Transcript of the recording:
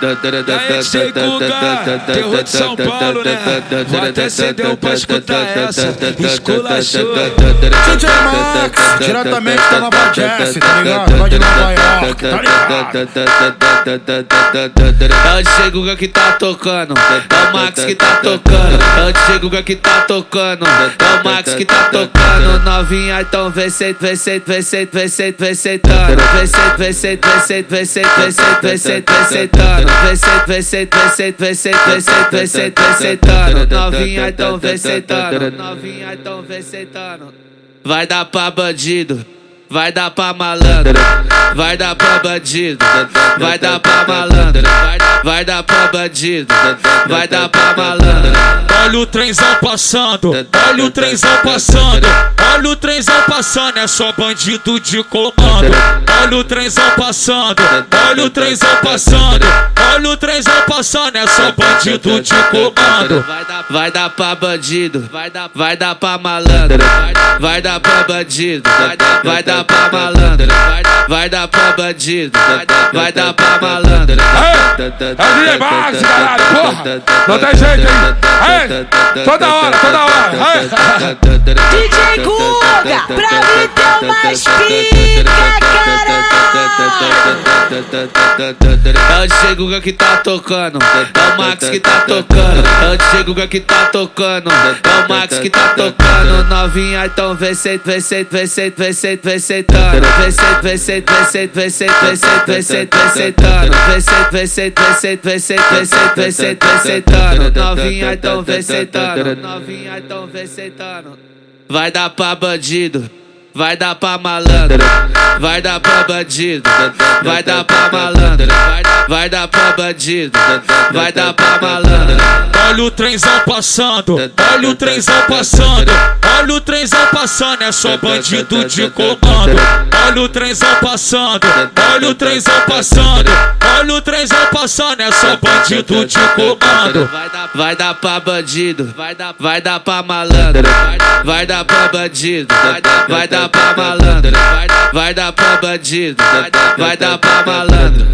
DJ Guga, São Paulo, né? Vou até acender pra escutar essa. Esculachou. DJ Max, diretamente da Nova Jersey, tá ligado? Lá de Nova York, tá ligado? É o DJ que tá tocando, é o Max que tá tocando. É o DJ que tá tocando, é o Max que tá tocando. Novinha, então vem sent, vem sent, vem sent, vem sent, vem sentando. Vem sent, vem sent, vem sent, vem sent, vem sent, vem sent, vem sentando. Vem sent, vem sent, vem sent, vem sent, vem sent, vem sent, vem sentando. Novinha, então vem sentando. Novinha, então vem sentando. Vai dar pra bandido. Vai dar pra malandro, vai dar pra bandido, vai dar pra malandro, vai dar pra bandido, vai dar pra malandro. Olha o trenzão passando, olha o trenzão passando, olha o trenzão passando, é só bandido de comando. Olha o trenzão passando, olha o trenzão passando, olha o trenzão passando, é só bandido de comando. Vai dar, vai dar pra bandido, vai dar, vai dar pra malandro, vai dar pra bandido, vai dar, vai dar pra malandro, vai dar pra bandido, vai dar pra malandro. É DJ Max, caralho, porra! Não tem jeito, hein? Ei, toda hora, toda hora! Ei. DJ Guga, pra mim tem mais pica, É o DJ Guga que tá tocando, é o Max que tá tocando. É o DJ Guga que tá tocando, é o Max que tá tocando. Novinha, então vem sent, vem sent, vem sent, vem sent, vem sentando. Vem sent, vem sent, vem sent, vem sent, vem sent, vem sent, vem sentando. Vem sent, vem sent, vem sent, vem sent, vem sent, vem sent, vem sentando. Novinha, então vem sentando. Novinha, então vem sentando. Vai dar pra bandido. Vai dar pra malandro, vai dar pra bandido, vai dar pra malandro, vai dar pra bandido, vai dar pra malandro. Olha o trenzão passando, olha o trenzão passando, olha o trenzão passando, é só bandido de comando. Olha o trenzão passando, olha o trenzão passando, olha o trenzão passando, é só bandido de comando. Vai dar, pra bandido, vai dar, pra malandro, vai dar pra bandido, vai dar, dar pra malandro, vai dar pra bandido, vai dar pra malandro.